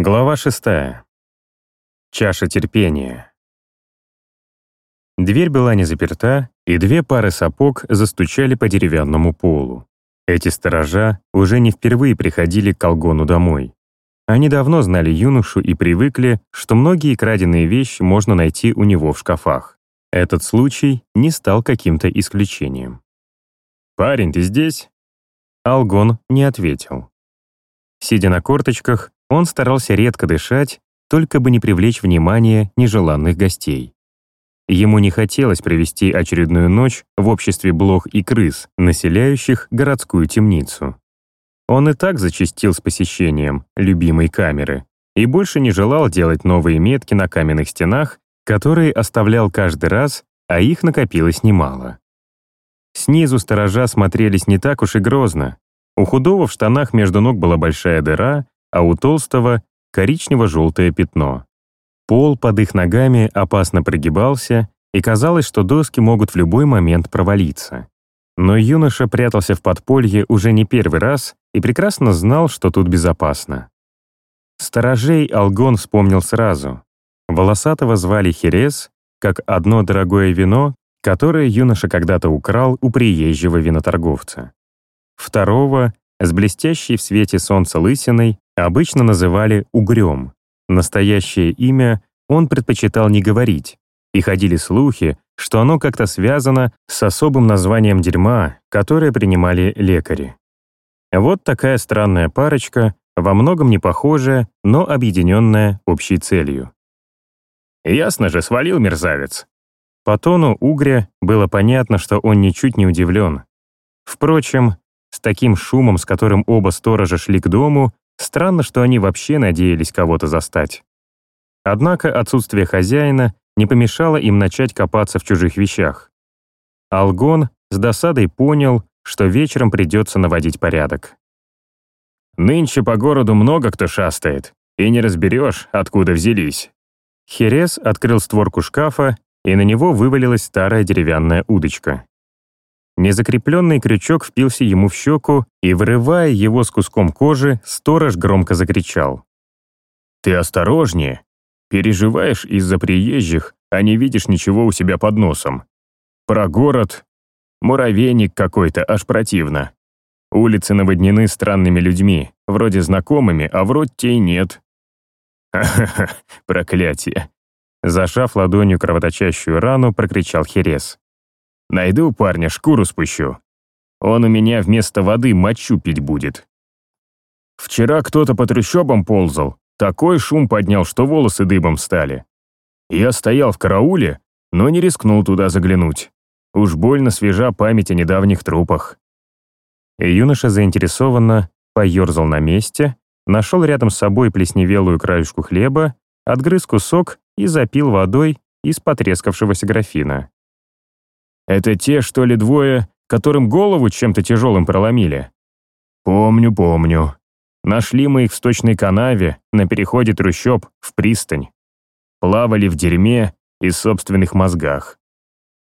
Глава шестая. Чаша терпения. Дверь была не заперта, и две пары сапог застучали по деревянному полу. Эти сторожа уже не впервые приходили к Колгону домой. Они давно знали юношу и привыкли, что многие краденые вещи можно найти у него в шкафах. Этот случай не стал каким-то исключением. «Парень, ты здесь?» Алгон не ответил. Сидя на корточках, он старался редко дышать, только бы не привлечь внимание нежеланных гостей. Ему не хотелось провести очередную ночь в обществе блох и крыс, населяющих городскую темницу. Он и так зачастил с посещением любимой камеры и больше не желал делать новые метки на каменных стенах, которые оставлял каждый раз, а их накопилось немало. Снизу сторожа смотрелись не так уж и грозно. У худого в штанах между ног была большая дыра, а у толстого — коричнево-желтое пятно. Пол под их ногами опасно прогибался, и казалось, что доски могут в любой момент провалиться. Но юноша прятался в подполье уже не первый раз и прекрасно знал, что тут безопасно. Сторожей Алгон вспомнил сразу. Волосатого звали Херес, как одно дорогое вино, которое юноша когда-то украл у приезжего виноторговца. Второго, с блестящей в свете солнца лысиной, обычно называли «угрём». Настоящее имя он предпочитал не говорить, и ходили слухи, что оно как-то связано с особым названием дерьма, которое принимали лекари. Вот такая странная парочка, во многом не похожая, но объединенная общей целью. Ясно же, свалил мерзавец. По тону Угря было понятно, что он ничуть не удивлен. Впрочем, с таким шумом, с которым оба сторожа шли к дому, Странно, что они вообще надеялись кого-то застать. Однако отсутствие хозяина не помешало им начать копаться в чужих вещах. Алгон с досадой понял, что вечером придется наводить порядок. «Нынче по городу много кто шастает, и не разберешь, откуда взялись». Херес открыл створку шкафа, и на него вывалилась старая деревянная удочка. Незакрепленный крючок впился ему в щеку, и, вырывая его с куском кожи, сторож громко закричал. «Ты осторожнее! Переживаешь из-за приезжих, а не видишь ничего у себя под носом. Про город... Муравейник какой-то, аж противно. Улицы наводнены странными людьми, вроде знакомыми, а вроде те нет». «Ха-ха-ха, проклятие!» Зашав ладонью кровоточащую рану, прокричал Херес. Найду парня, шкуру спущу. Он у меня вместо воды мочу пить будет. Вчера кто-то по трущобам ползал, такой шум поднял, что волосы дыбом стали. Я стоял в карауле, но не рискнул туда заглянуть. Уж больно свежа память о недавних трупах. И юноша заинтересованно поерзал на месте, нашел рядом с собой плесневелую краюшку хлеба, отгрыз кусок и запил водой из потрескавшегося графина. Это те, что ли, двое, которым голову чем-то тяжелым проломили? Помню, помню. Нашли мы их в сточной канаве на переходе трущоб в пристань. Плавали в дерьме и собственных мозгах.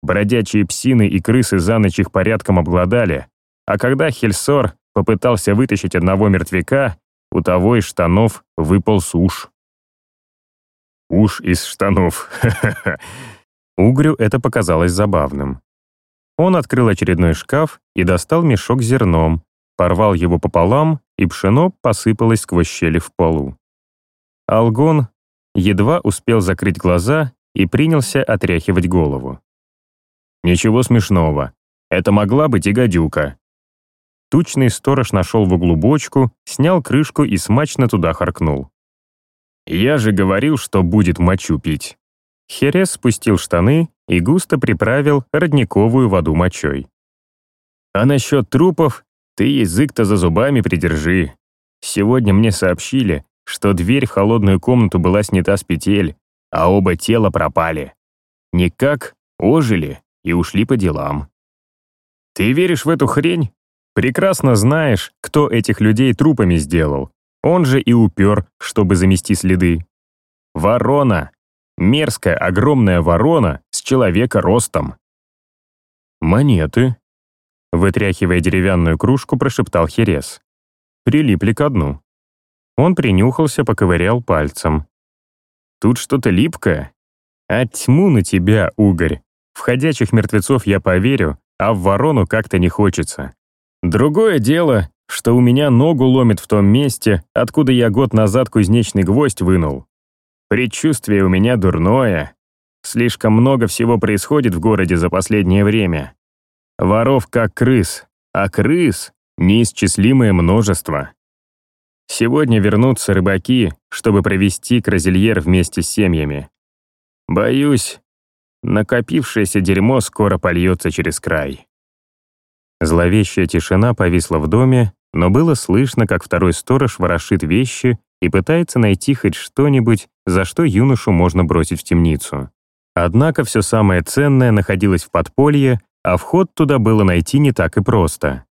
Бродячие псины и крысы за ночь их порядком обглодали, а когда Хельсор попытался вытащить одного мертвяка, у того из штанов выпал уж. Уж из штанов, Угрю это показалось забавным. Он открыл очередной шкаф и достал мешок с зерном, порвал его пополам, и пшено посыпалось сквозь щели в полу. Алгон едва успел закрыть глаза и принялся отряхивать голову. «Ничего смешного. Это могла быть и гадюка». Тучный сторож нашел в углу бочку, снял крышку и смачно туда харкнул. «Я же говорил, что будет мочу пить». Херес спустил штаны и густо приправил родниковую воду мочой. «А насчет трупов, ты язык-то за зубами придержи. Сегодня мне сообщили, что дверь в холодную комнату была снята с петель, а оба тела пропали. Никак ожили и ушли по делам. Ты веришь в эту хрень? Прекрасно знаешь, кто этих людей трупами сделал. Он же и упер, чтобы замести следы. Ворона, Мерзкая огромная ворона человека ростом. «Монеты», — вытряхивая деревянную кружку, прошептал Херес. Прилипли ко дну. Он принюхался, поковырял пальцем. «Тут что-то липкое. А тьму на тебя, угорь. В ходячих мертвецов я поверю, а в ворону как-то не хочется. Другое дело, что у меня ногу ломит в том месте, откуда я год назад кузнечный гвоздь вынул. Предчувствие у меня дурное. Слишком много всего происходит в городе за последнее время. Воров как крыс, а крыс — неисчислимое множество. Сегодня вернутся рыбаки, чтобы провести крозельер вместе с семьями. Боюсь, накопившееся дерьмо скоро польется через край. Зловещая тишина повисла в доме, но было слышно, как второй сторож ворошит вещи и пытается найти хоть что-нибудь, за что юношу можно бросить в темницу. Однако все самое ценное находилось в подполье, а вход туда было найти не так и просто.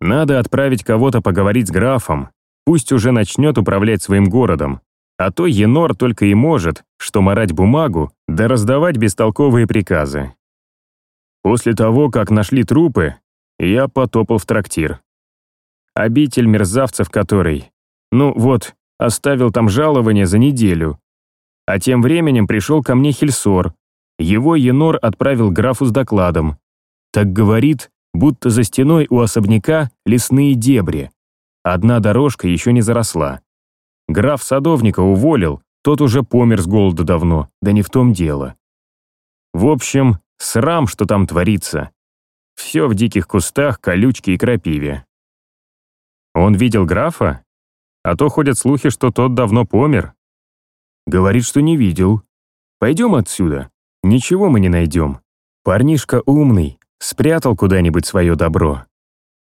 Надо отправить кого-то поговорить с графом, пусть уже начнет управлять своим городом, а то Енор только и может, что марать бумагу, да раздавать бестолковые приказы. После того, как нашли трупы, я потопал в трактир. Обитель мерзавцев который, ну вот, оставил там жалование за неделю. А тем временем пришел ко мне Хельсор. Его Енор отправил графу с докладом. Так говорит, будто за стеной у особняка лесные дебри. Одна дорожка еще не заросла. Граф садовника уволил, тот уже помер с голода давно, да не в том дело. В общем, Срам, что там творится. Все в диких кустах, колючке и крапиве. Он видел графа? А то ходят слухи, что тот давно помер. Говорит, что не видел. Пойдем отсюда. Ничего мы не найдем. Парнишка умный, спрятал куда-нибудь свое добро.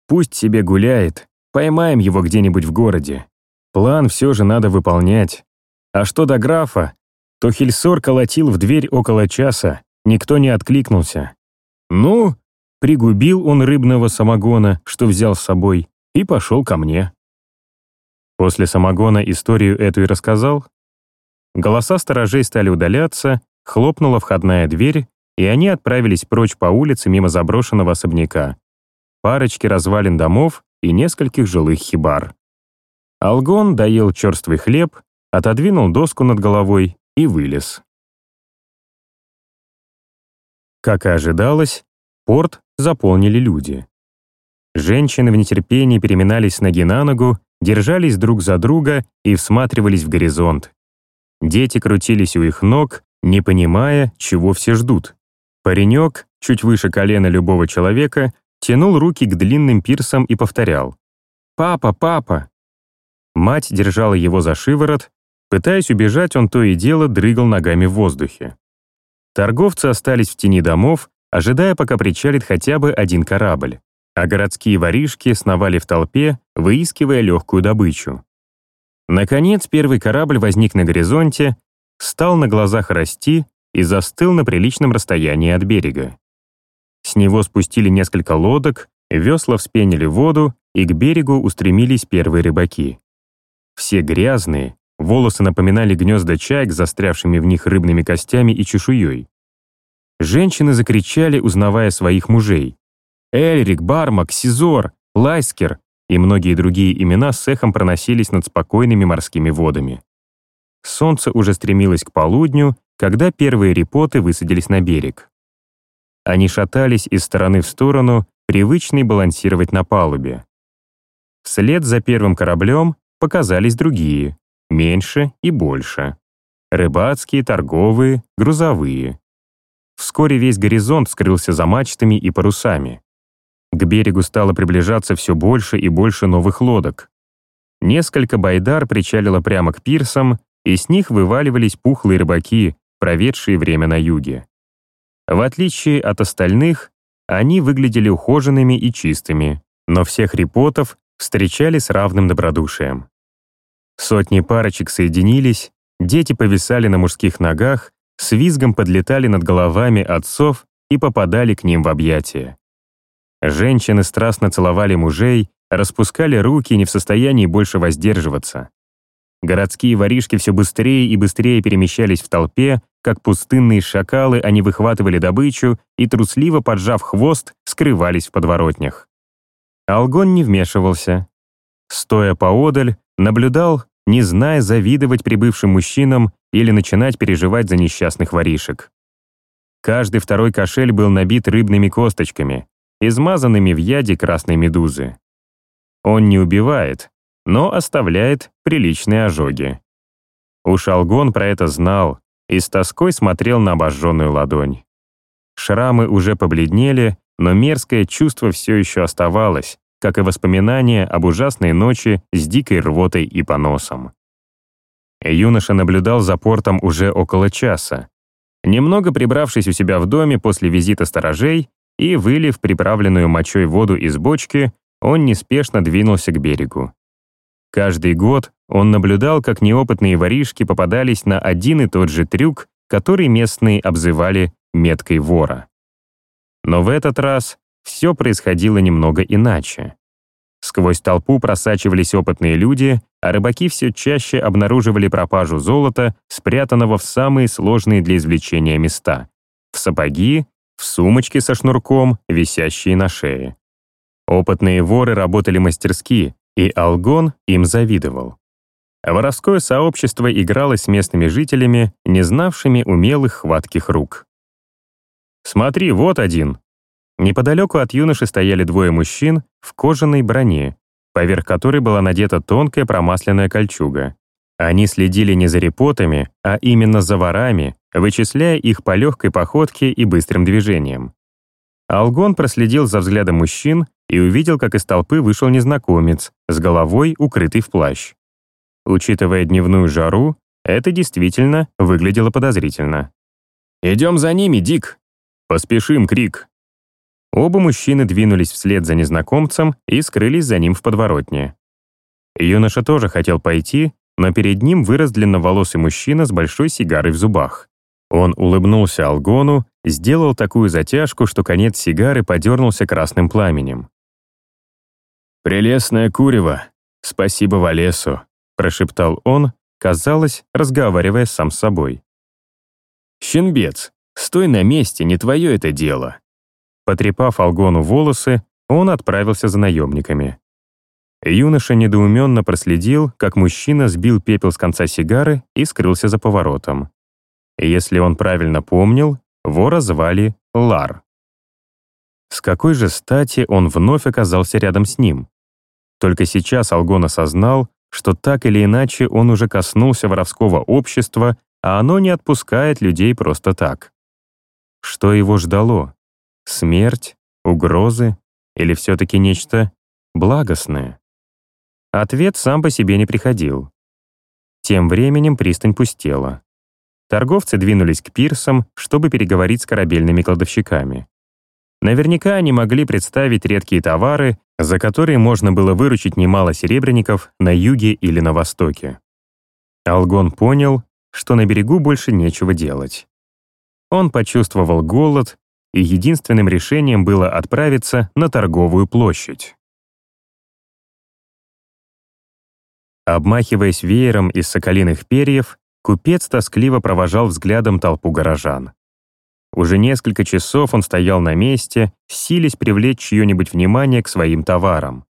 Пусть себе гуляет, поймаем его где-нибудь в городе. План все же надо выполнять. А что до графа, то Хельсор колотил в дверь около часа, Никто не откликнулся. Ну, пригубил он рыбного самогона, что взял с собой, и пошел ко мне. После самогона историю эту и рассказал. Голоса сторожей стали удаляться, хлопнула входная дверь, и они отправились прочь по улице мимо заброшенного особняка. Парочки развалин домов и нескольких жилых хибар. Алгон доел черствый хлеб, отодвинул доску над головой и вылез. Как и ожидалось, порт заполнили люди. Женщины в нетерпении переминались с ноги на ногу, держались друг за друга и всматривались в горизонт. Дети крутились у их ног, не понимая, чего все ждут. Паренек, чуть выше колена любого человека, тянул руки к длинным пирсам и повторял «Папа, папа!». Мать держала его за шиворот, пытаясь убежать, он то и дело дрыгал ногами в воздухе. Торговцы остались в тени домов, ожидая, пока причалит хотя бы один корабль, а городские воришки сновали в толпе, выискивая легкую добычу. Наконец, первый корабль возник на горизонте, стал на глазах расти и застыл на приличном расстоянии от берега. С него спустили несколько лодок, весла вспенили воду, и к берегу устремились первые рыбаки. Все грязные, Волосы напоминали гнезда чаек, застрявшими в них рыбными костями и чешуей. Женщины закричали, узнавая своих мужей. Эльрик, Бармак, Сизор, Лайскер и многие другие имена с эхом проносились над спокойными морскими водами. Солнце уже стремилось к полудню, когда первые репоты высадились на берег. Они шатались из стороны в сторону, привычные балансировать на палубе. Вслед за первым кораблем показались другие меньше и больше. Рыбацкие, торговые, грузовые. Вскоре весь горизонт скрылся за мачтами и парусами. К берегу стало приближаться все больше и больше новых лодок. Несколько байдар причалило прямо к пирсам, и с них вываливались пухлые рыбаки, проведшие время на юге. В отличие от остальных, они выглядели ухоженными и чистыми, но всех репотов встречали с равным добродушием. Сотни парочек соединились, дети повисали на мужских ногах, с визгом подлетали над головами отцов и попадали к ним в объятия. Женщины страстно целовали мужей, распускали руки, не в состоянии больше воздерживаться. Городские воришки все быстрее и быстрее перемещались в толпе, как пустынные шакалы они выхватывали добычу и, трусливо поджав хвост, скрывались в подворотнях. Алгон не вмешивался. Стоя поодаль, наблюдал, не зная, завидовать прибывшим мужчинам или начинать переживать за несчастных воришек. Каждый второй кошель был набит рыбными косточками, измазанными в яде красной медузы. Он не убивает, но оставляет приличные ожоги. Уж Алгон про это знал и с тоской смотрел на обожженную ладонь. Шрамы уже побледнели, но мерзкое чувство все еще оставалось, как и воспоминания об ужасной ночи с дикой рвотой и поносом. Юноша наблюдал за портом уже около часа. Немного прибравшись у себя в доме после визита сторожей и вылив приправленную мочой воду из бочки, он неспешно двинулся к берегу. Каждый год он наблюдал, как неопытные воришки попадались на один и тот же трюк, который местные обзывали меткой вора. Но в этот раз все происходило немного иначе. Сквозь толпу просачивались опытные люди, а рыбаки все чаще обнаруживали пропажу золота, спрятанного в самые сложные для извлечения места — в сапоги, в сумочки со шнурком, висящие на шее. Опытные воры работали мастерски, и Алгон им завидовал. Воровское сообщество играло с местными жителями, не знавшими умелых хватких рук. «Смотри, вот один!» Неподалеку от юноши стояли двое мужчин в кожаной броне, поверх которой была надета тонкая промасленная кольчуга. Они следили не за репотами, а именно за ворами, вычисляя их по легкой походке и быстрым движениям. Алгон проследил за взглядом мужчин и увидел, как из толпы вышел незнакомец, с головой укрытый в плащ. Учитывая дневную жару, это действительно выглядело подозрительно. «Идем за ними, Дик!» «Поспешим, Крик!» Оба мужчины двинулись вслед за незнакомцем и скрылись за ним в подворотне. Юноша тоже хотел пойти, но перед ним вырос длинноволосый мужчина с большой сигарой в зубах. Он улыбнулся Алгону, сделал такую затяжку, что конец сигары подернулся красным пламенем. «Прелестное курево! Спасибо Валесу!» — прошептал он, казалось, разговаривая сам с собой. «Щенбец, стой на месте, не твое это дело!» Потрепав Алгону волосы, он отправился за наемниками. Юноша недоуменно проследил, как мужчина сбил пепел с конца сигары и скрылся за поворотом. Если он правильно помнил, вора звали Лар. С какой же стати он вновь оказался рядом с ним? Только сейчас Алгон осознал, что так или иначе он уже коснулся воровского общества, а оно не отпускает людей просто так. Что его ждало? Смерть? Угрозы? Или все-таки нечто благостное? Ответ сам по себе не приходил. Тем временем пристань пустела. Торговцы двинулись к пирсам, чтобы переговорить с корабельными кладовщиками. Наверняка они могли представить редкие товары, за которые можно было выручить немало серебряников на юге или на востоке. Алгон понял, что на берегу больше нечего делать. Он почувствовал голод, и единственным решением было отправиться на торговую площадь. Обмахиваясь веером из соколиных перьев, Купец тоскливо провожал взглядом толпу горожан. Уже несколько часов он стоял на месте, силясь привлечь чье-нибудь внимание к своим товарам.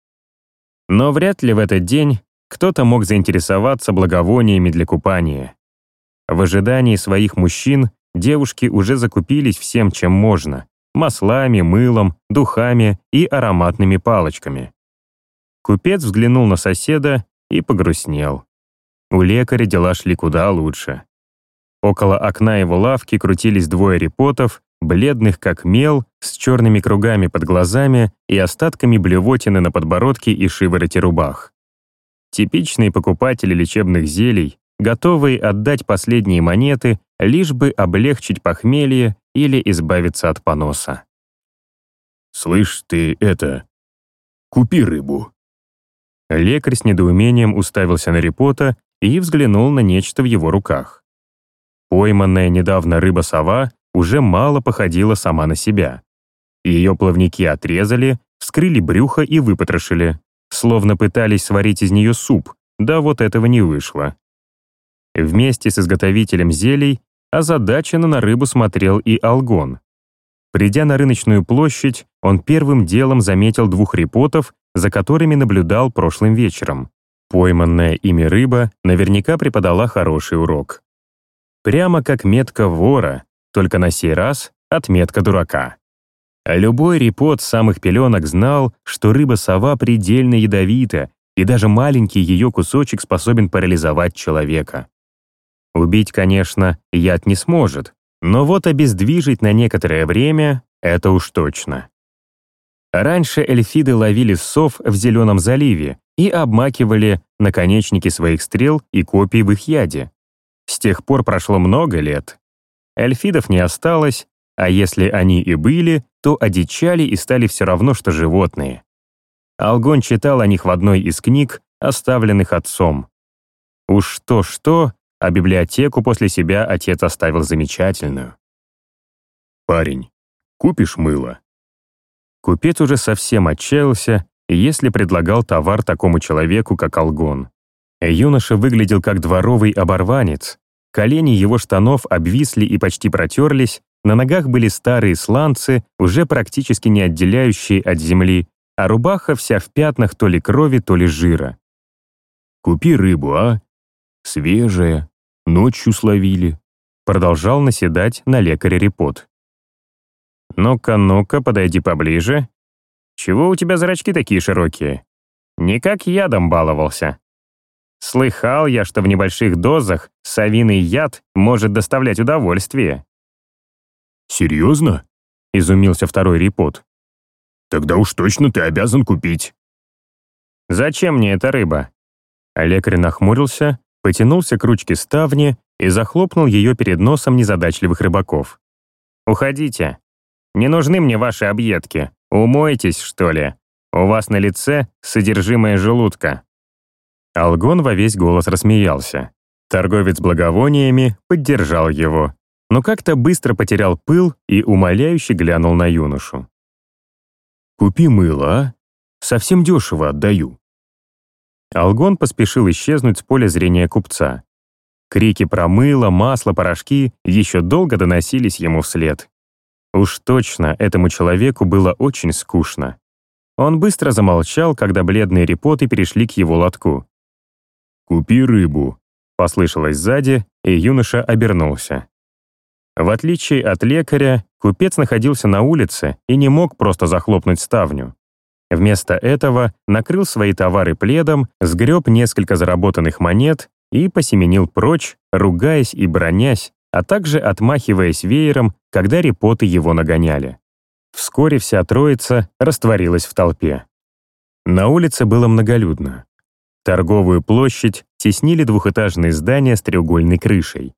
Но вряд ли в этот день кто-то мог заинтересоваться благовониями для купания. В ожидании своих мужчин девушки уже закупились всем, чем можно — маслами, мылом, духами и ароматными палочками. Купец взглянул на соседа и погрустнел. У лекаря дела шли куда лучше. Около окна его лавки крутились двое репотов, бледных как мел, с черными кругами под глазами и остатками блевотины на подбородке и шивороте рубах. Типичные покупатели лечебных зелий, готовые отдать последние монеты, лишь бы облегчить похмелье или избавиться от поноса. «Слышь, ты это... Купи рыбу». Лекарь с недоумением уставился на репота и взглянул на нечто в его руках. Пойманная недавно рыба-сова уже мало походила сама на себя. Ее плавники отрезали, вскрыли брюхо и выпотрошили, словно пытались сварить из нее суп, да вот этого не вышло. Вместе с изготовителем зелий озадаченно на рыбу смотрел и Алгон. Придя на рыночную площадь, он первым делом заметил двух репотов, за которыми наблюдал прошлым вечером. Пойманная ими рыба наверняка преподала хороший урок. Прямо как метка вора, только на сей раз отметка дурака. Любой репот самых пеленок знал, что рыба-сова предельно ядовита, и даже маленький ее кусочек способен парализовать человека. Убить, конечно, яд не сможет, но вот обездвижить на некоторое время — это уж точно. Раньше эльфиды ловили сов в Зеленом заливе и обмакивали наконечники своих стрел и копий в их яде. С тех пор прошло много лет. Эльфидов не осталось, а если они и были, то одичали и стали все равно, что животные. Алгон читал о них в одной из книг, оставленных отцом. Уж то-что, а библиотеку после себя отец оставил замечательную. «Парень, купишь мыло?» Купец уже совсем отчаялся, если предлагал товар такому человеку, как Алгон. Юноша выглядел как дворовый оборванец. Колени его штанов обвисли и почти протерлись, на ногах были старые сланцы, уже практически не отделяющие от земли, а рубаха вся в пятнах то ли крови, то ли жира. «Купи рыбу, а? Свежая, ночью словили», продолжал наседать на лекаря Репот. «Ну-ка, ну-ка, подойди поближе. Чего у тебя зрачки такие широкие? Никак ядом баловался. Слыхал я, что в небольших дозах совиный яд может доставлять удовольствие». «Серьезно?» — изумился второй Репот. «Тогда уж точно ты обязан купить». «Зачем мне эта рыба?» Лекарь нахмурился, потянулся к ручке ставни и захлопнул ее перед носом незадачливых рыбаков. «Уходите. Не нужны мне ваши объедки. Умойтесь, что ли. У вас на лице содержимое желудка». Алгон во весь голос рассмеялся. Торговец благовониями поддержал его, но как-то быстро потерял пыл и умоляюще глянул на юношу. «Купи мыло, а? Совсем дешево отдаю». Алгон поспешил исчезнуть с поля зрения купца. Крики про мыло, масло, порошки еще долго доносились ему вслед. Уж точно этому человеку было очень скучно. Он быстро замолчал, когда бледные репоты перешли к его лотку. «Купи рыбу», — послышалось сзади, и юноша обернулся. В отличие от лекаря, купец находился на улице и не мог просто захлопнуть ставню. Вместо этого накрыл свои товары пледом, сгреб несколько заработанных монет и посеменил прочь, ругаясь и бронясь, а также отмахиваясь веером, когда репоты его нагоняли. Вскоре вся троица растворилась в толпе. На улице было многолюдно. Торговую площадь теснили двухэтажные здания с треугольной крышей.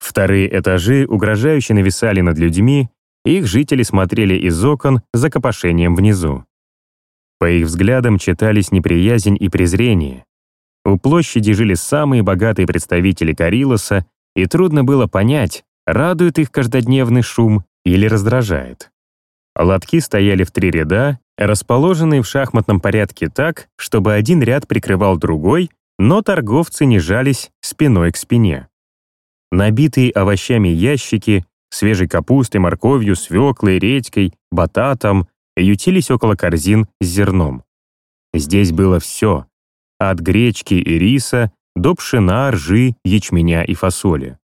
Вторые этажи угрожающе нависали над людьми, их жители смотрели из окон за копошением внизу. По их взглядам читались неприязнь и презрение. У площади жили самые богатые представители Карилоса и трудно было понять, радует их каждодневный шум или раздражает. Лотки стояли в три ряда, расположенные в шахматном порядке так, чтобы один ряд прикрывал другой, но торговцы не жались спиной к спине. Набитые овощами ящики, свежей капустой, морковью, свеклой, редькой, бататом ютились около корзин с зерном. Здесь было все, от гречки и риса до пшена, ржи, ячменя и фасоли.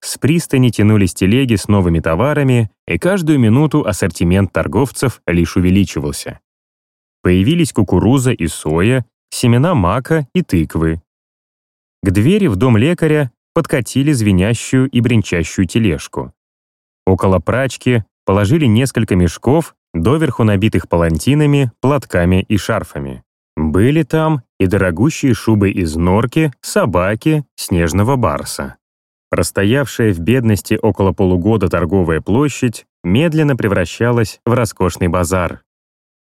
С пристани тянулись телеги с новыми товарами, и каждую минуту ассортимент торговцев лишь увеличивался. Появились кукуруза и соя, семена мака и тыквы. К двери в дом лекаря подкатили звенящую и бренчащую тележку. Около прачки положили несколько мешков, доверху набитых палантинами, платками и шарфами. Были там и дорогущие шубы из норки, собаки, снежного барса. Простоявшая в бедности около полугода торговая площадь медленно превращалась в роскошный базар.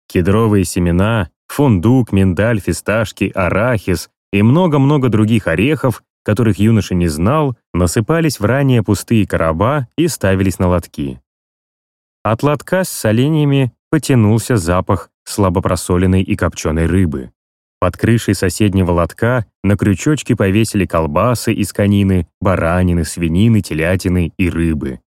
Кедровые семена, фундук, миндаль, фисташки, арахис и много-много других орехов, которых юноша не знал, насыпались в ранее пустые короба и ставились на лотки. От лотка с соленьями потянулся запах слабопросоленной и копченой рыбы. Под крышей соседнего лотка на крючочке повесили колбасы из конины, баранины, свинины, телятины и рыбы.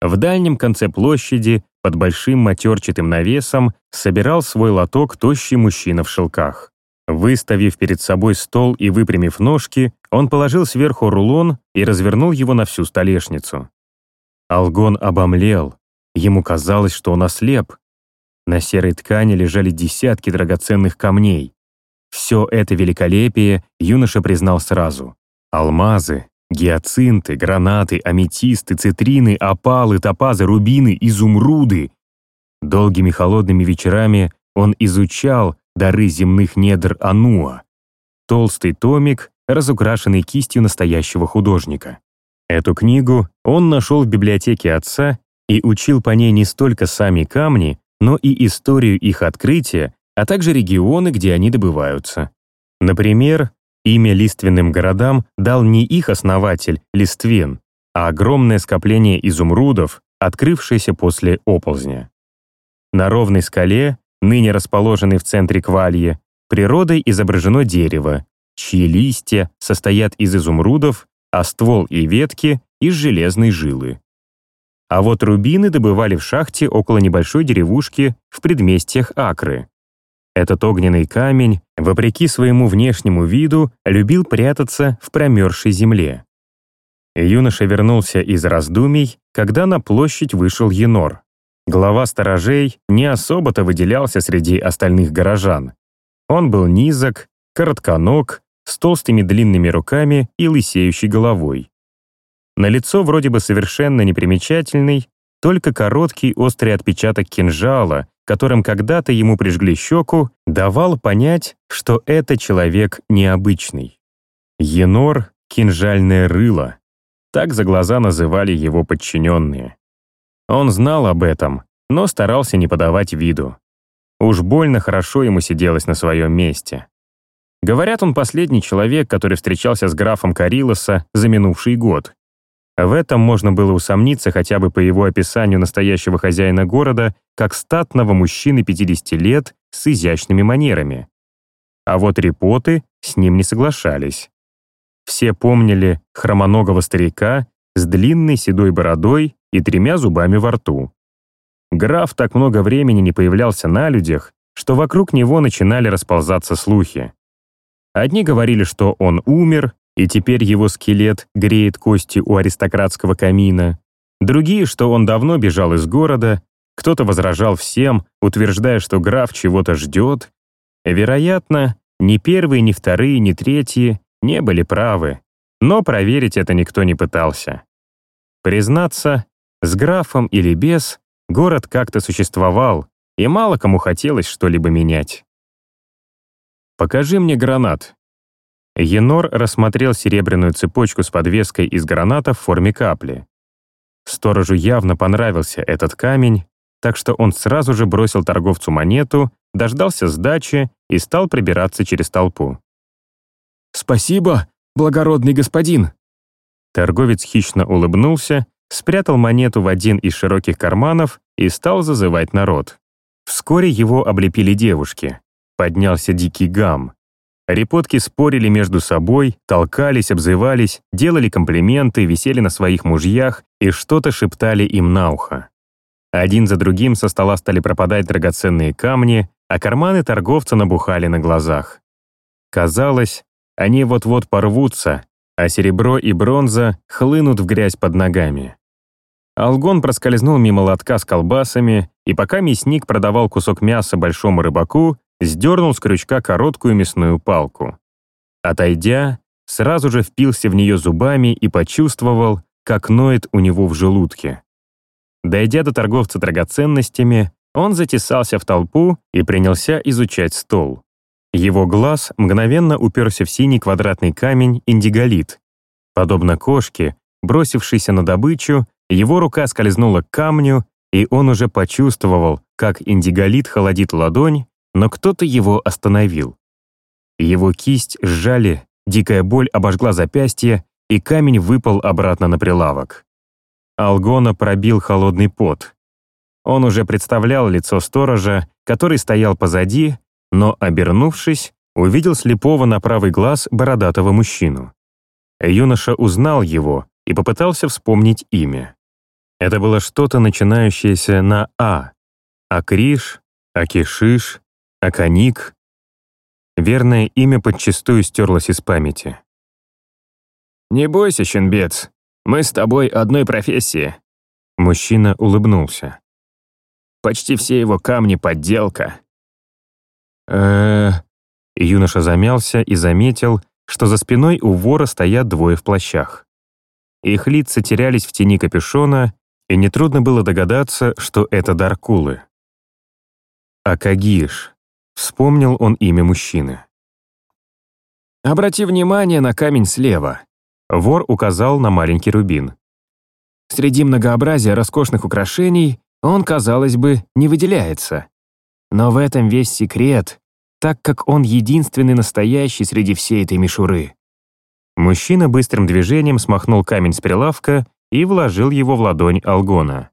В дальнем конце площади, под большим матерчатым навесом, собирал свой лоток тощий мужчина в шелках. Выставив перед собой стол и выпрямив ножки, он положил сверху рулон и развернул его на всю столешницу. Алгон обомлел. Ему казалось, что он ослеп. На серой ткани лежали десятки драгоценных камней. Все это великолепие юноша признал сразу. Алмазы, гиацинты, гранаты, аметисты, цитрины, опалы, топазы, рубины, изумруды. Долгими холодными вечерами он изучал дары земных недр Ануа. Толстый томик, разукрашенный кистью настоящего художника. Эту книгу он нашел в библиотеке отца и учил по ней не столько сами камни, но и историю их открытия, а также регионы, где они добываются. Например, имя лиственным городам дал не их основатель, Листвен, а огромное скопление изумрудов, открывшееся после оползня. На ровной скале, ныне расположенной в центре Квалье, природой изображено дерево, чьи листья состоят из изумрудов, а ствол и ветки — из железной жилы. А вот рубины добывали в шахте около небольшой деревушки в предместьях Акры. Этот огненный камень, вопреки своему внешнему виду, любил прятаться в промерзшей земле. Юноша вернулся из раздумий, когда на площадь вышел Енор. Глава сторожей не особо-то выделялся среди остальных горожан. Он был низок, коротконог, с толстыми длинными руками и лысеющей головой. На лицо вроде бы совершенно непримечательный, только короткий острый отпечаток кинжала, которым когда-то ему прижгли щеку, давал понять, что это человек необычный. Енор — кинжальное рыло. Так за глаза называли его подчиненные. Он знал об этом, но старался не подавать виду. Уж больно хорошо ему сиделось на своем месте. Говорят, он последний человек, который встречался с графом Карилоса за минувший год. В этом можно было усомниться хотя бы по его описанию настоящего хозяина города как статного мужчины 50 лет с изящными манерами. А вот репоты с ним не соглашались. Все помнили хромоногого старика с длинной седой бородой и тремя зубами во рту. Граф так много времени не появлялся на людях, что вокруг него начинали расползаться слухи. Одни говорили, что он умер, и теперь его скелет греет кости у аристократского камина. Другие, что он давно бежал из города, кто-то возражал всем, утверждая, что граф чего-то ждет. Вероятно, ни первые, ни вторые, ни третьи не были правы, но проверить это никто не пытался. Признаться, с графом или без, город как-то существовал, и мало кому хотелось что-либо менять. «Покажи мне гранат», Енор рассмотрел серебряную цепочку с подвеской из граната в форме капли. Сторожу явно понравился этот камень, так что он сразу же бросил торговцу монету, дождался сдачи и стал прибираться через толпу. «Спасибо, благородный господин!» Торговец хищно улыбнулся, спрятал монету в один из широких карманов и стал зазывать народ. Вскоре его облепили девушки. Поднялся дикий гам. Репотки спорили между собой, толкались, обзывались, делали комплименты, висели на своих мужьях и что-то шептали им на ухо. Один за другим со стола стали пропадать драгоценные камни, а карманы торговца набухали на глазах. Казалось, они вот-вот порвутся, а серебро и бронза хлынут в грязь под ногами. Алгон проскользнул мимо лотка с колбасами, и пока мясник продавал кусок мяса большому рыбаку, сдернул с крючка короткую мясную палку. Отойдя, сразу же впился в нее зубами и почувствовал, как ноет у него в желудке. Дойдя до торговца драгоценностями, он затесался в толпу и принялся изучать стол. Его глаз мгновенно уперся в синий квадратный камень индиголит. Подобно кошке, бросившейся на добычу, его рука скользнула к камню, и он уже почувствовал, как индиголит холодит ладонь, но кто-то его остановил. Его кисть сжали, дикая боль обожгла запястье, и камень выпал обратно на прилавок. Алгона пробил холодный пот. Он уже представлял лицо сторожа, который стоял позади, но, обернувшись, увидел слепого на правый глаз бородатого мужчину. Юноша узнал его и попытался вспомнить имя. Это было что-то, начинающееся на «А». Акриш, Акишиш, Аканик. Верное имя подчастую стерлось из памяти. «Не бойся, щенбец, мы с тобой одной профессии». Мужчина улыбнулся. «Почти все его камни — подделка». э Юноша замялся и заметил, что за спиной у вора стоят двое в плащах. Их лица терялись в тени капюшона, и нетрудно было догадаться, что это Даркулы. Акагиш. Вспомнил он имя мужчины. «Обрати внимание на камень слева», Вор указал на маленький рубин. Среди многообразия роскошных украшений он, казалось бы, не выделяется. Но в этом весь секрет, так как он единственный настоящий среди всей этой мишуры. Мужчина быстрым движением смахнул камень с прилавка и вложил его в ладонь Алгона.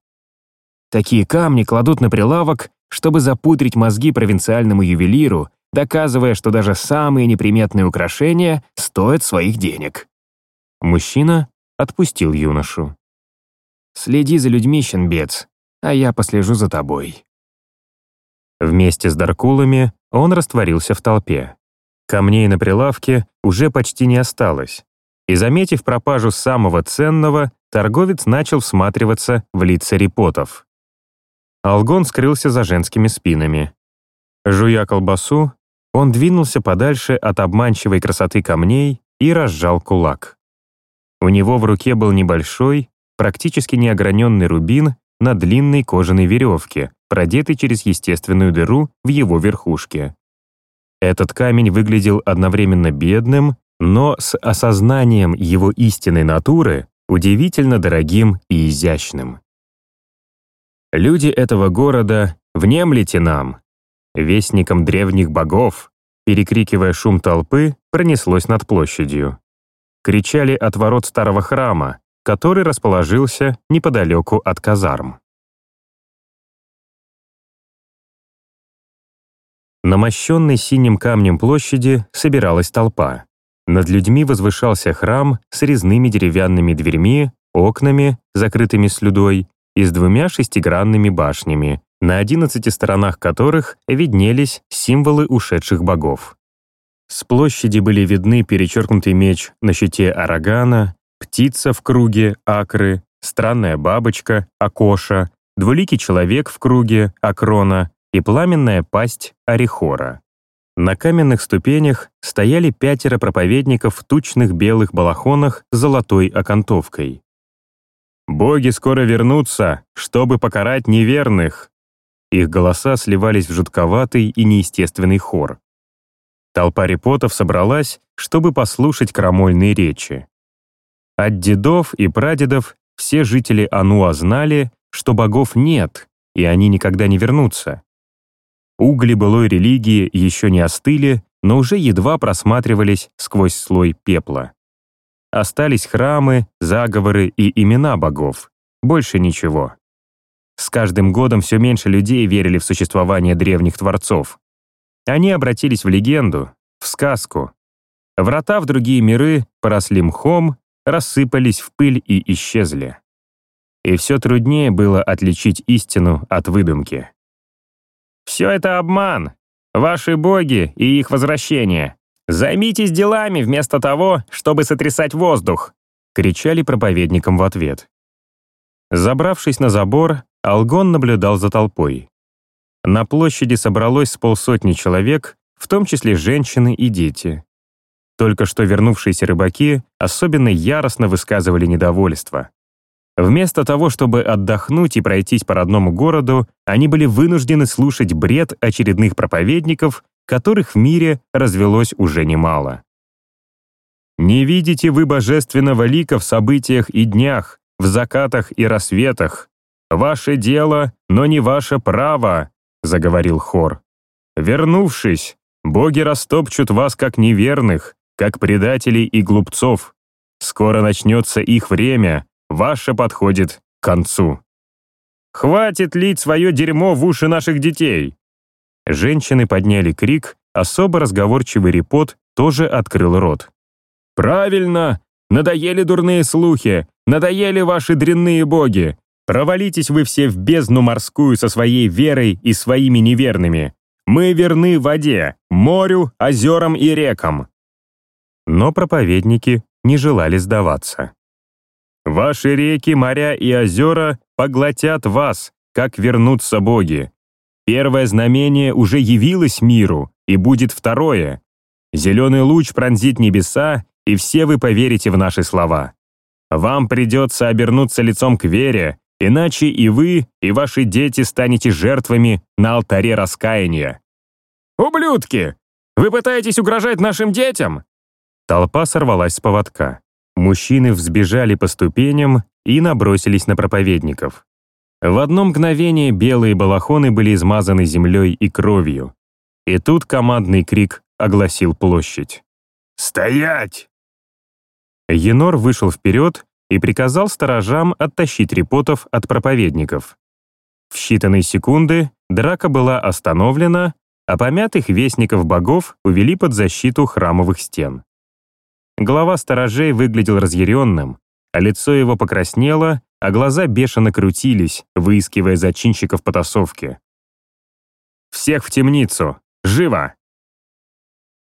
Такие камни кладут на прилавок, чтобы запудрить мозги провинциальному ювелиру, доказывая, что даже самые неприметные украшения стоят своих денег. Мужчина отпустил юношу. «Следи за людьми, щенбец, а я послежу за тобой». Вместе с Даркулами он растворился в толпе. Камней на прилавке уже почти не осталось. И, заметив пропажу самого ценного, торговец начал всматриваться в лица репотов. Алгон скрылся за женскими спинами. Жуя колбасу, он двинулся подальше от обманчивой красоты камней и разжал кулак. У него в руке был небольшой, практически неограненный рубин на длинной кожаной веревке, продетый через естественную дыру в его верхушке. Этот камень выглядел одновременно бедным, но с осознанием его истинной натуры удивительно дорогим и изящным. Люди этого города, внемлите нам, вестникам древних богов, перекрикивая шум толпы, пронеслось над площадью кричали от ворот старого храма, который расположился неподалеку от казарм. На мощенной синим камнем площади собиралась толпа. Над людьми возвышался храм с резными деревянными дверьми, окнами, закрытыми слюдой, и с двумя шестигранными башнями, на одиннадцати сторонах которых виднелись символы ушедших богов. С площади были видны перечеркнутый меч на щите Арагана, птица в круге Акры, странная бабочка Акоша, двуликий человек в круге Акрона и пламенная пасть Арихора. На каменных ступенях стояли пятеро проповедников в тучных белых балахонах с золотой окантовкой. «Боги скоро вернутся, чтобы покарать неверных!» Их голоса сливались в жутковатый и неестественный хор. Толпа репотов собралась, чтобы послушать крамольные речи. От дедов и прадедов все жители Ануа знали, что богов нет, и они никогда не вернутся. Угли былой религии еще не остыли, но уже едва просматривались сквозь слой пепла. Остались храмы, заговоры и имена богов. Больше ничего. С каждым годом все меньше людей верили в существование древних творцов. Они обратились в легенду, в сказку. Врата в другие миры поросли мхом, рассыпались в пыль и исчезли. И все труднее было отличить истину от выдумки. «Все это обман! Ваши боги и их возвращение! Займитесь делами вместо того, чтобы сотрясать воздух!» кричали проповедникам в ответ. Забравшись на забор, Алгон наблюдал за толпой. На площади собралось с полсотни человек, в том числе женщины и дети. Только что вернувшиеся рыбаки особенно яростно высказывали недовольство. Вместо того, чтобы отдохнуть и пройтись по родному городу, они были вынуждены слушать бред очередных проповедников, которых в мире развелось уже немало. «Не видите вы божественного лика в событиях и днях, в закатах и рассветах. Ваше дело, но не ваше право», — заговорил хор. «Вернувшись, боги растопчут вас как неверных, как предателей и глупцов. Скоро начнется их время, ваше подходит к концу. Хватит лить свое дерьмо в уши наших детей!» Женщины подняли крик, особо разговорчивый репот тоже открыл рот. «Правильно! Надоели дурные слухи! Надоели ваши дрянные боги! Провалитесь вы все в бездну морскую со своей верой и своими неверными. Мы верны воде, морю, озерам и рекам». Но проповедники не желали сдаваться. «Ваши реки, моря и озера поглотят вас, как вернутся боги. Первое знамение уже явилось миру, и будет второе. Зеленый луч пронзит небеса, и все вы поверите в наши слова. Вам придется обернуться лицом к вере, иначе и вы, и ваши дети станете жертвами на алтаре раскаяния. «Ублюдки! Вы пытаетесь угрожать нашим детям?» Толпа сорвалась с поводка. Мужчины взбежали по ступеням и набросились на проповедников. В одно мгновение белые балахоны были измазаны землей и кровью. И тут командный крик огласил площадь. «Стоять!» Енор вышел вперед и приказал сторожам оттащить репотов от проповедников. В считанные секунды драка была остановлена, а помятых вестников богов увели под защиту храмовых стен. Глава сторожей выглядел разъяренным, а лицо его покраснело, а глаза бешено крутились, выискивая зачинщиков потасовки. «Всех в темницу! Живо!»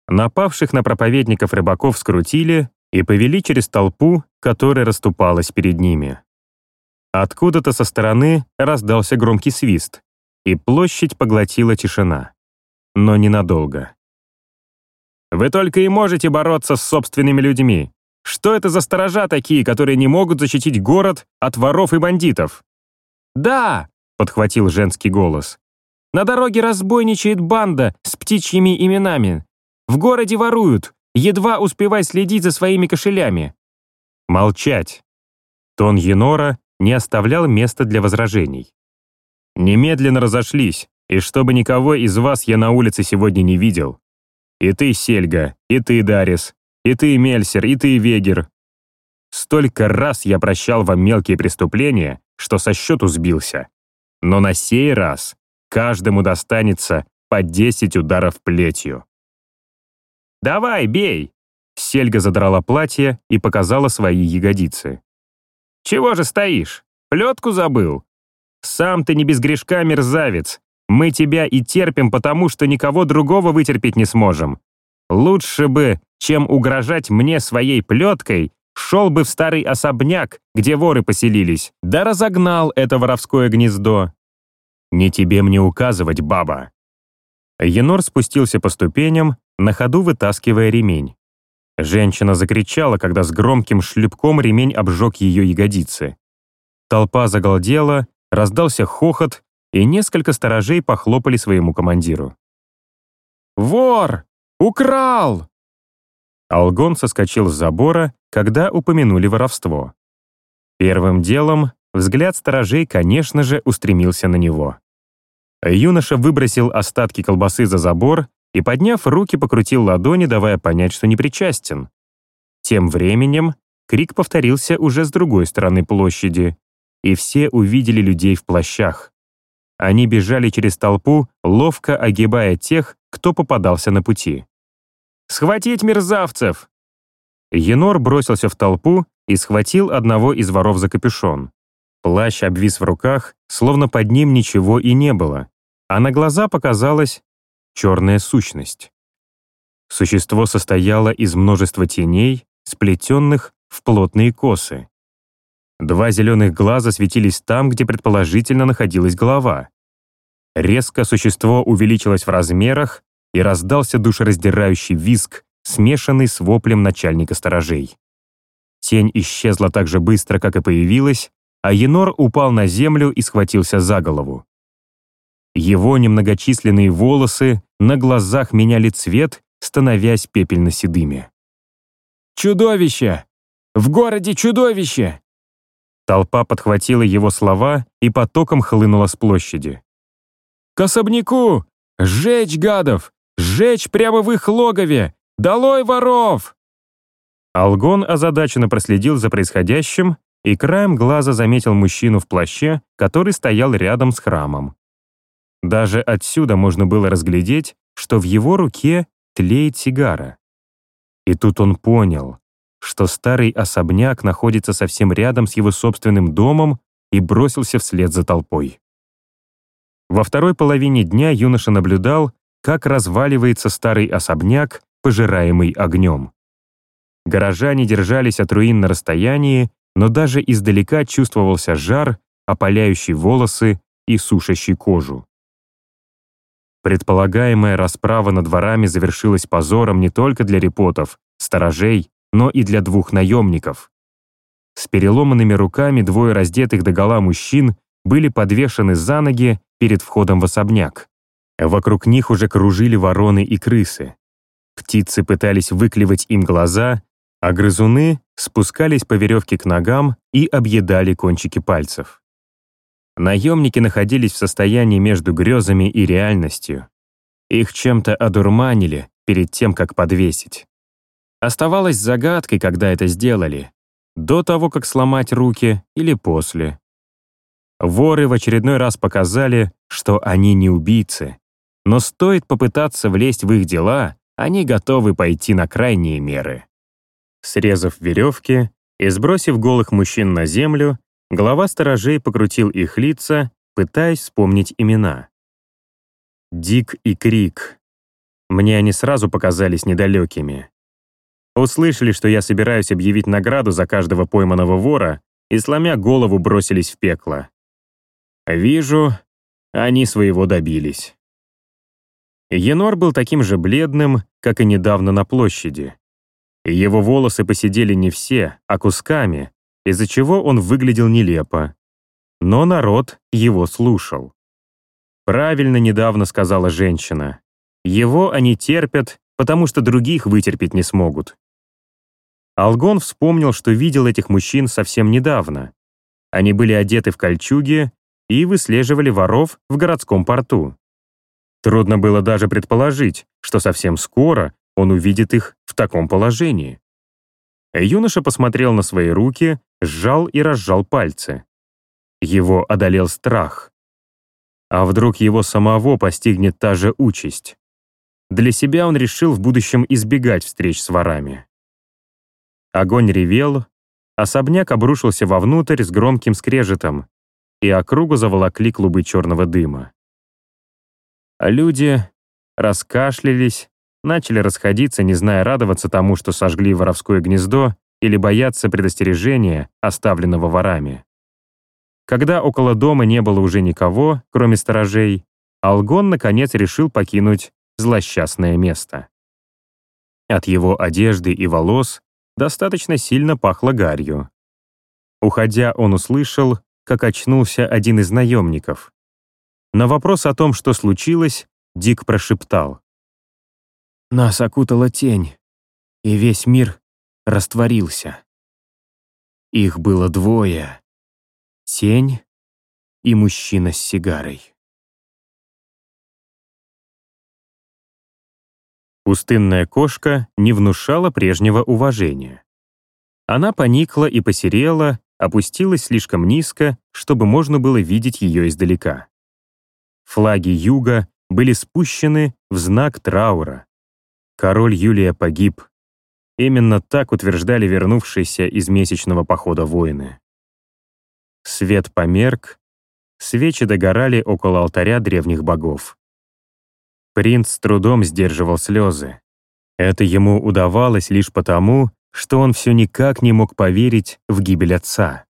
Напавших на проповедников рыбаков скрутили и повели через толпу, которая расступалась перед ними. Откуда-то со стороны раздался громкий свист, и площадь поглотила тишина. Но ненадолго. «Вы только и можете бороться с собственными людьми. Что это за сторожа такие, которые не могут защитить город от воров и бандитов?» «Да!» — подхватил женский голос. «На дороге разбойничает банда с птичьими именами. В городе воруют, едва успевай следить за своими кошелями». «Молчать!» Тон Енора не оставлял места для возражений. «Немедленно разошлись, и чтобы никого из вас я на улице сегодня не видел. И ты, Сельга, и ты, Дарис, и ты, Мельсер, и ты, Вегер. Столько раз я прощал вам мелкие преступления, что со счету сбился. Но на сей раз каждому достанется по 10 ударов плетью. «Давай, бей!» Сельга задрала платье и показала свои ягодицы. «Чего же стоишь? Плетку забыл? Сам ты не без грешка мерзавец. Мы тебя и терпим, потому что никого другого вытерпеть не сможем. Лучше бы, чем угрожать мне своей плеткой, шел бы в старый особняк, где воры поселились, да разогнал это воровское гнездо. Не тебе мне указывать, баба. Енор спустился по ступеням, на ходу вытаскивая ремень. Женщина закричала, когда с громким шлепком ремень обжег ее ягодицы. Толпа загалдела, раздался хохот, и несколько сторожей похлопали своему командиру. «Вор! Украл!» Алгон соскочил с забора, когда упомянули воровство. Первым делом взгляд сторожей, конечно же, устремился на него. Юноша выбросил остатки колбасы за забор и, подняв руки, покрутил ладони, давая понять, что не причастен. Тем временем крик повторился уже с другой стороны площади, и все увидели людей в плащах. Они бежали через толпу, ловко огибая тех, кто попадался на пути. «Схватить мерзавцев!» Енор бросился в толпу и схватил одного из воров за капюшон. Плащ обвис в руках, словно под ним ничего и не было, а на глаза показалась черная сущность. Существо состояло из множества теней, сплетенных в плотные косы. Два зеленых глаза светились там, где предположительно находилась голова. Резко существо увеличилось в размерах и раздался душераздирающий визг, смешанный с воплем начальника сторожей. Тень исчезла так же быстро, как и появилась, а Енор упал на землю и схватился за голову. Его немногочисленные волосы на глазах меняли цвет, становясь пепельно-седыми. «Чудовище! В городе чудовище!» Толпа подхватила его слова и потоком хлынула с площади. «К особняку! Сжечь гадов! Сжечь прямо в их логове! Долой воров!» Алгон озадаченно проследил за происходящим и краем глаза заметил мужчину в плаще, который стоял рядом с храмом. Даже отсюда можно было разглядеть, что в его руке тлеет сигара. И тут он понял, что старый особняк находится совсем рядом с его собственным домом и бросился вслед за толпой. Во второй половине дня юноша наблюдал, как разваливается старый особняк, пожираемый огнем. Горожане держались от руин на расстоянии, но даже издалека чувствовался жар, опаляющий волосы и сушащий кожу. Предполагаемая расправа над дворами завершилась позором не только для репотов, сторожей, но и для двух наемников. С переломанными руками двое раздетых догола мужчин были подвешены за ноги перед входом в особняк. Вокруг них уже кружили вороны и крысы. Птицы пытались выклевать им глаза, а грызуны спускались по веревке к ногам и объедали кончики пальцев. Наемники находились в состоянии между грезами и реальностью. Их чем-то одурманили перед тем, как подвесить. Оставалось загадкой, когда это сделали. До того, как сломать руки или после. Воры в очередной раз показали, что они не убийцы. Но стоит попытаться влезть в их дела, они готовы пойти на крайние меры. Срезав веревки и сбросив голых мужчин на землю, Глава сторожей покрутил их лица, пытаясь вспомнить имена. Дик и Крик. Мне они сразу показались недалекими. Услышали, что я собираюсь объявить награду за каждого пойманного вора, и, сломя голову, бросились в пекло. Вижу, они своего добились. Енор был таким же бледным, как и недавно на площади. Его волосы посидели не все, а кусками, из-за чего он выглядел нелепо. Но народ его слушал. Правильно недавно сказала женщина. Его они терпят, потому что других вытерпеть не смогут. Алгон вспомнил, что видел этих мужчин совсем недавно. Они были одеты в кольчуги и выслеживали воров в городском порту. Трудно было даже предположить, что совсем скоро он увидит их в таком положении. Юноша посмотрел на свои руки, сжал и разжал пальцы. Его одолел страх. А вдруг его самого постигнет та же участь? Для себя он решил в будущем избегать встреч с ворами. Огонь ревел, особняк обрушился вовнутрь с громким скрежетом, и округу заволокли клубы черного дыма. А люди раскашлялись, начали расходиться, не зная радоваться тому, что сожгли воровское гнездо, или бояться предостережения, оставленного ворами. Когда около дома не было уже никого, кроме сторожей, Алгон наконец решил покинуть злосчастное место. От его одежды и волос достаточно сильно пахло гарью. Уходя, он услышал, как очнулся один из наемников. На вопрос о том, что случилось, Дик прошептал. Нас окутала тень, и весь мир растворился. Их было двое — тень и мужчина с сигарой. Пустынная кошка не внушала прежнего уважения. Она поникла и посерела, опустилась слишком низко, чтобы можно было видеть ее издалека. Флаги юга были спущены в знак траура. Король Юлия погиб. Именно так утверждали вернувшиеся из месячного похода воины. Свет померк, свечи догорали около алтаря древних богов. Принц с трудом сдерживал слезы. Это ему удавалось лишь потому, что он все никак не мог поверить в гибель отца.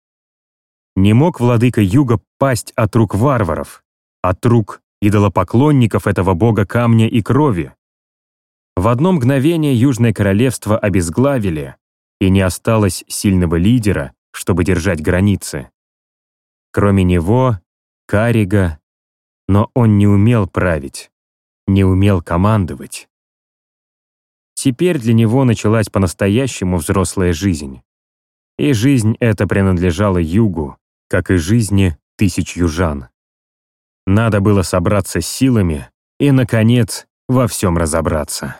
Не мог владыка Юга пасть от рук варваров, от рук идолопоклонников этого бога камня и крови. В одно мгновение Южное Королевство обезглавили, и не осталось сильного лидера, чтобы держать границы. Кроме него, Карига, но он не умел править, не умел командовать. Теперь для него началась по-настоящему взрослая жизнь. И жизнь эта принадлежала Югу, как и жизни тысяч южан. Надо было собраться с силами и, наконец, во всем разобраться.